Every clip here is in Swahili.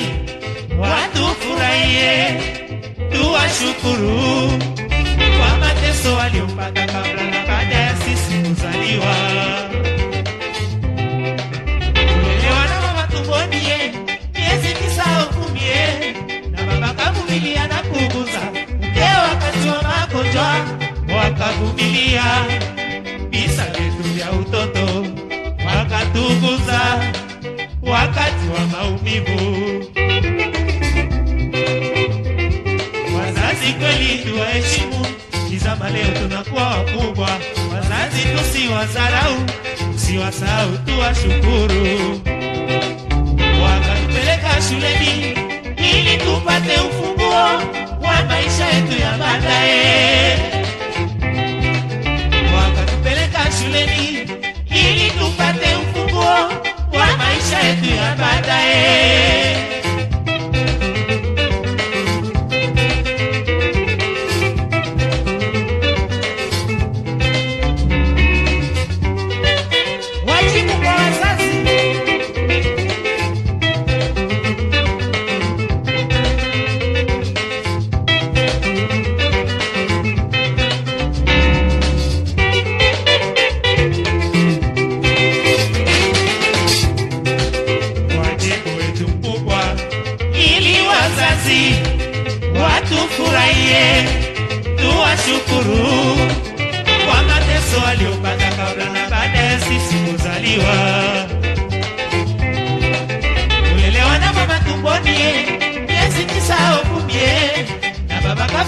wazazi watufurahie, tuwashukuru kwa mateso waliopata kabla na baada ya sisi kuzaliwa. Kulelewa na mama tumboni, miezi tisa au kumi, na baba kavumilia na kuguza mkeo wakati wa magonjwa, wakavumilia visa vyetu vya utoto, wakatuguza wakati wa maumivu. Kweli tuwaheshimu, kizama leo tunakuwa wakubwa. Wazazi tusiwadharau, tusiwasahau, tuwashukuru. Wakatupeleka shuleni ili tupate ufunguo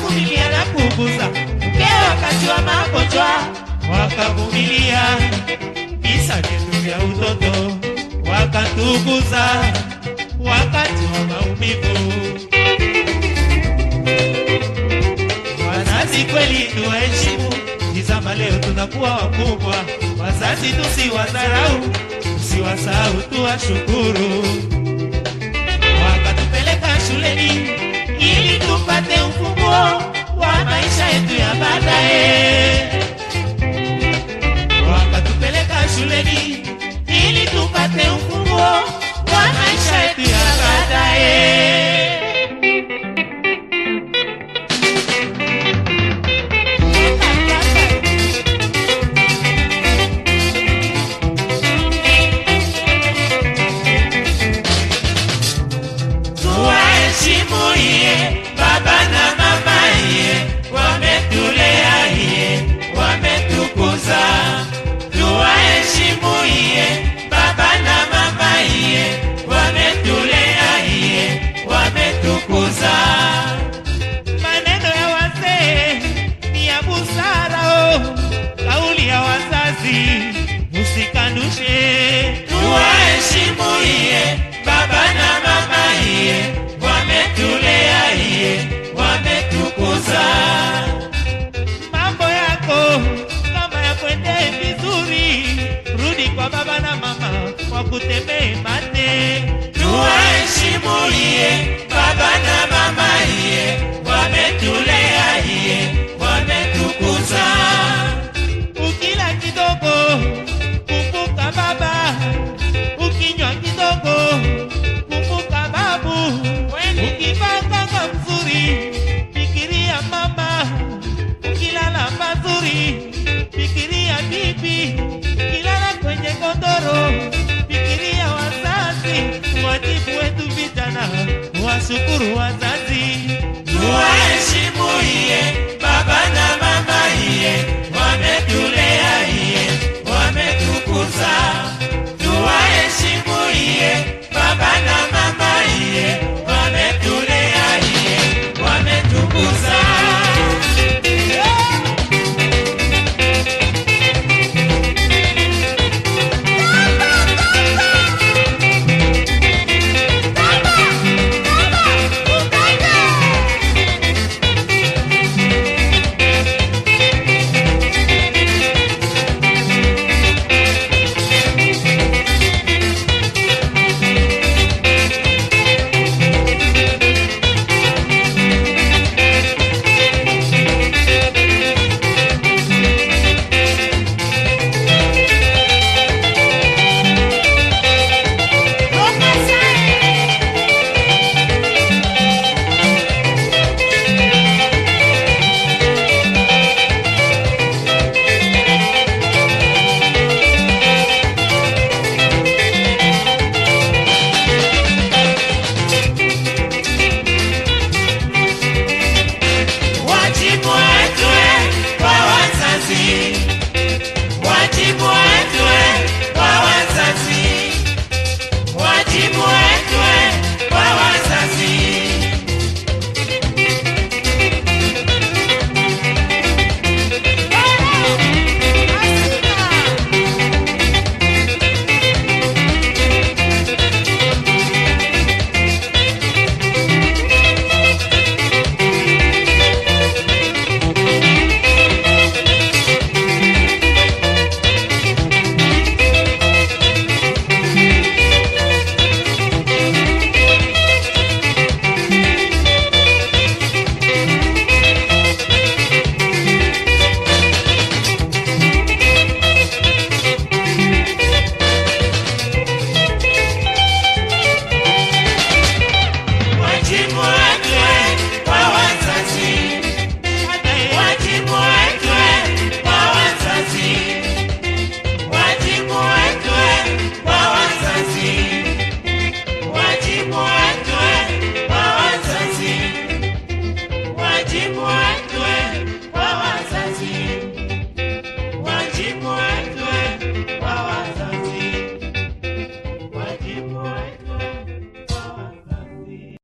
baba kavumilia na kuguza mke wakati wa magonjwa, wakavumilia visa vyetu vya utoto, wakatuguza wakati wa maumivu. Wazazi kweli tuwaheshimu, tizama leo tunakuwa wakubwa. Wazazi tusiwadharau, tusiwasahau, tuwashukuru. Wakatupeleka shuleni ili tupate ufunguo wa maisha yetu ya baadaye. Wakatupeleka shuleni kutemema te. Tuwaheshimu yeye baba na mama